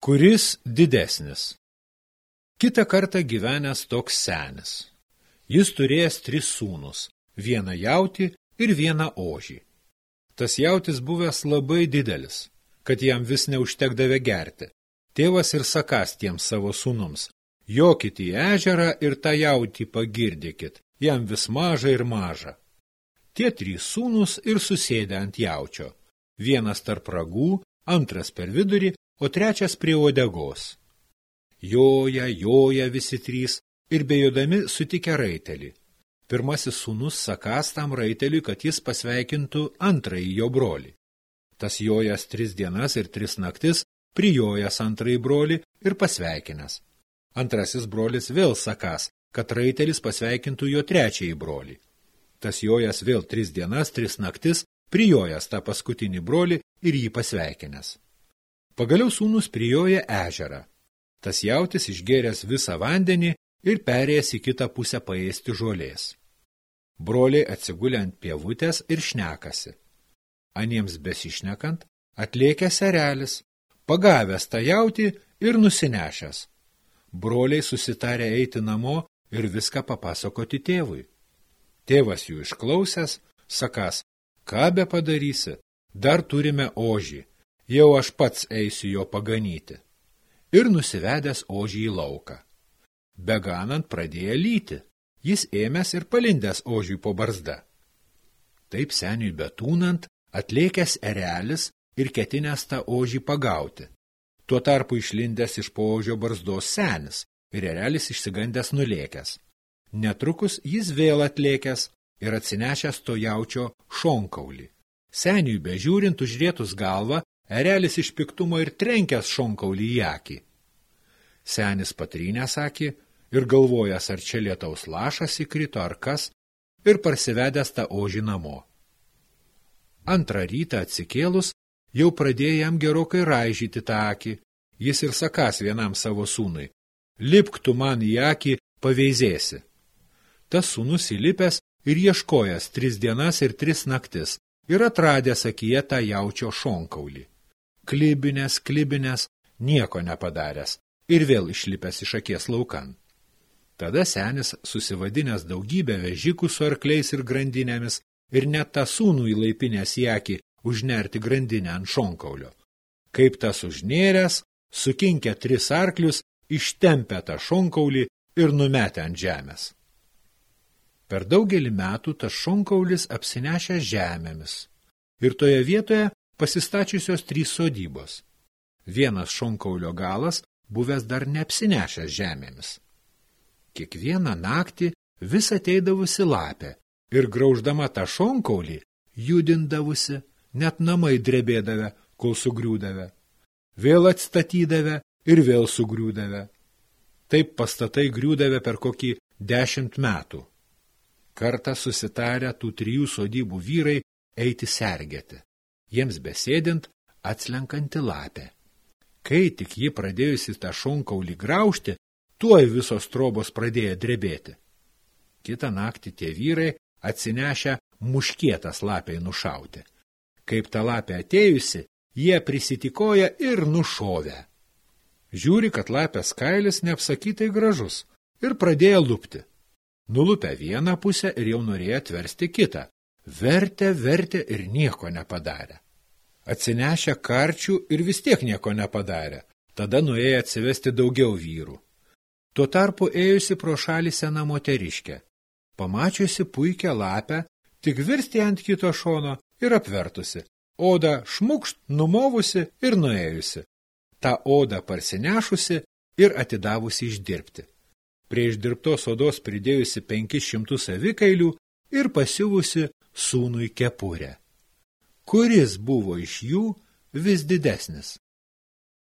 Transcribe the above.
Kuris didesnis? Kita kartą gyvenęs toks senis. Jis turėjęs tris sūnus, vieną jauti ir vieną ožį. Tas jautis buvęs labai didelis, kad jam vis neužtekdavė gerti. Tėvas ir sakas tiems savo sūnums, jokit į ežerą ir tą jautį pagirdykit, jam vis maža ir maža. Tie trys sūnus ir susėdė ant jaučio, vienas tarp ragų, antras per vidurį, o trečias prie odegos. Joja, joja visi trys ir bejodami sutikę raitelį. Pirmasis sūnus sakas tam raiteliui, kad jis pasveikintų antrąjį jo brolį. Tas jojas tris dienas ir tris naktis, prijojas antrąjį brolį ir pasveikinęs. Antrasis brolis vėl sakas, kad raitelis pasveikintų jo trečiąjį brolį. Tas jojas vėl tris dienas, tris naktis, prijojas tą paskutinį brolį ir jį pasveikinęs. Pagaliau sūnus prijoja ežerą. Tas jautis išgėręs visą vandenį ir perėjęs į kitą pusę paėsti žolės. Broliai atsigulė ant pievutės ir šnekasi. Aniems besišnekant, atliekęs erelis, pagavęs tą jautį ir nusinešęs. Broliai susitarė eiti namo ir viską papasakoti tėvui. Tėvas jų išklausęs, sakas, ką be padarysi, dar turime ožį, jau aš pats eisiu jo paganyti. Ir nusivedęs ožį į lauką. Beganant pradėjo lyti, jis ėmęs ir palindęs ožiui po barzda. Taip seniui betūnant, atliekęs erelis ir ketinęs tą ožį pagauti. Tuo tarpu išlindęs iš požio barzdos senis ir erelis išsigandęs nulėkęs. Netrukus jis vėl atlėkęs ir atsinešęs to jaučio šonkaulį. Seniui bežiūrint užrėtus galvą, Erelis iš piktumo ir trenkęs šonkaulį į akį. Senis patrynęs akį ir galvojęs, ar čia lietaus lašas įkrito ar kas, ir parsivedęs tą ožį namo. Antrą rytą atsikėlus, jau pradėjo jam gerokai raižyti tą akį, jis ir sakas vienam savo sūnui, lipk tu man į akį, paveizėsi. Tas sūnus įlipęs ir ieškojęs tris dienas ir tris naktis ir atradęs akyje tą jaučio šonkaulį klibinės, klibinės, nieko nepadaręs ir vėl išlipęs iš akies laukan. Tada senis susivadinęs daugybę vežikų su arkliais ir grandinėmis ir net tą sūnų įlaipinės į akį užnerti grandinę ant šonkaulio. Kaip tas užnėręs, sukinkę tris arklius, ištempę tą šonkaulį ir numetę ant žemės. Per daugelį metų tas šonkaulis apsinešė žemėmis ir toje vietoje pasistačiusios trys sodybos. Vienas šonkaulio galas buvęs dar neapsinešęs žemėmis. Kiekvieną naktį vis ateidavusi lapė ir grauždama tą šonkaulį judindavusi, net namai drebėdavę, kol sugriūdavę. Vėl atstatydavę ir vėl sugriūdavę. Taip pastatai griūdavę per kokį dešimt metų. Kartą susitarę tų trijų sodybų vyrai eiti sergėti jiems besėdint atslenkanti lapė. Kai tik ji pradėjusi tą šonkaulį graužti, tuoj visos trobos pradėjo drebėti. Kita naktį tie vyrai atsinešę muškietas lapiai nušauti. Kaip ta lapė atėjusi, jie prisitikoja ir nušovė. Žiūri, kad lapės kailis neapsakytai gražus ir pradėjo lupti. Nulupę vieną pusę ir jau norėjo atversti kitą, Vertė, vertė ir nieko nepadarė. Atsinešę karčių ir vis tiek nieko nepadarė. Tada nuėjo atsivesti daugiau vyrų. Tuo tarpu ėjusi pro šalį sena moteriškė. Pamačiusi puikią lapę, tik virsti ant kito šono ir apvertusi. Oda šmukšt, numovusi ir nuėjusi. Ta oda parsinešusi ir atidavusi išdirbti. Prie išdirbtos odos pridėjusi penkis šimtus avikailių ir pasiuvusi sūnui kepurę. Kuris buvo iš jų vis didesnis?